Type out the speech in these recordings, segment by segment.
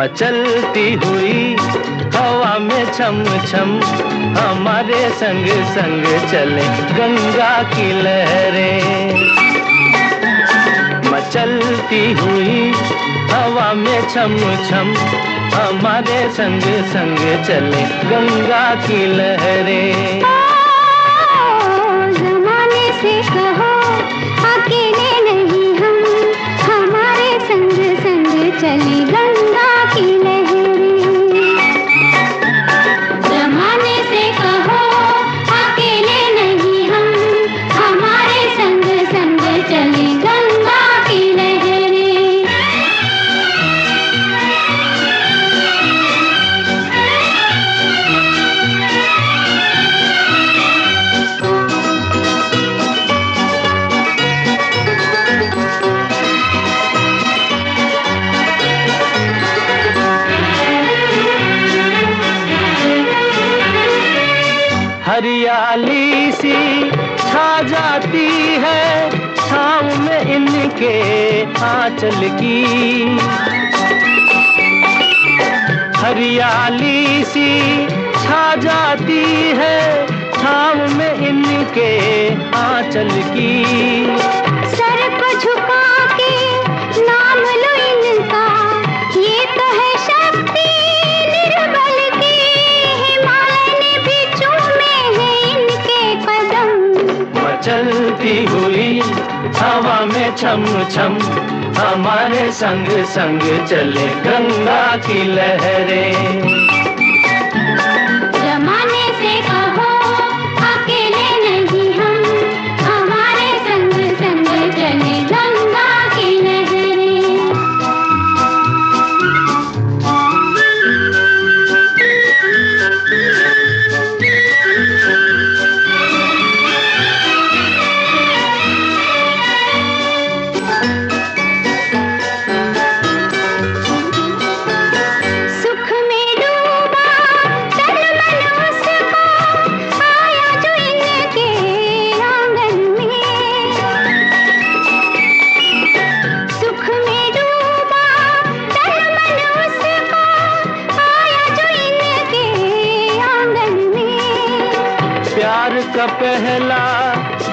मचलती हुई हवा में छम छम हमारे संग संग चले गंगा की लहरें। मचलती हुई हवा में छम छम हमारे संग संग चले गंगा की लहरें। हरियाली सी छा जाती है, छाँव में इनके आंचल की। हरियाली सी छा जाती है, छाँव में इनके आंचल की। सर को झुका हवा में छम छम हमारे संग संग चले गंगा की लहरें।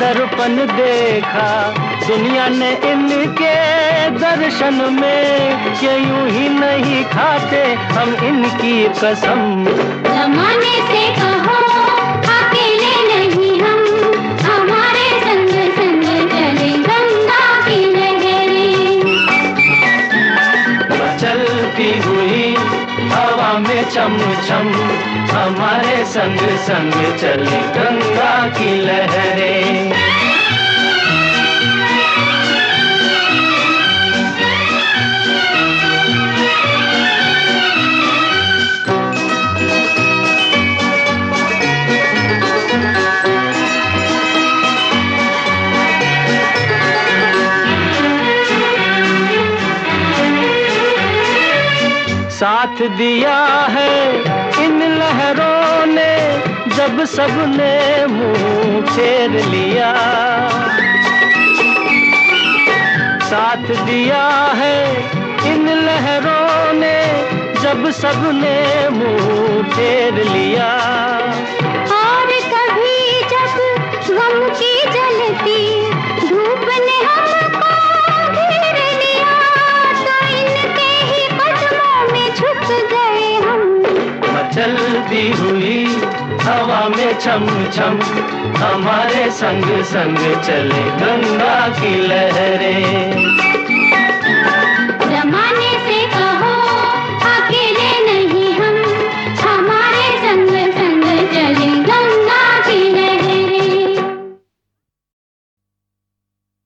दर्पण देखा। दुनिया ने इनके दर्शन में कि यूँ ही नहीं खाते। हम इनकी कसम। जमाने से कहो अकेले नहीं हम। हमारे संग संग चले गंगा की लहरें। चलती हुई हवा में चम चम हमारे संग संग चले गंगा की लहरें। साथ दिया है। इन लहरों ने जब सबने मुँह फेर लिया। साथ दिया है। इन लहरों ने जब सबने मुँह फेर लिया। और कभी जब गम की जलती मचलती हुई हवा में छम छम हमारे संग संग चले गंगा की लहरें।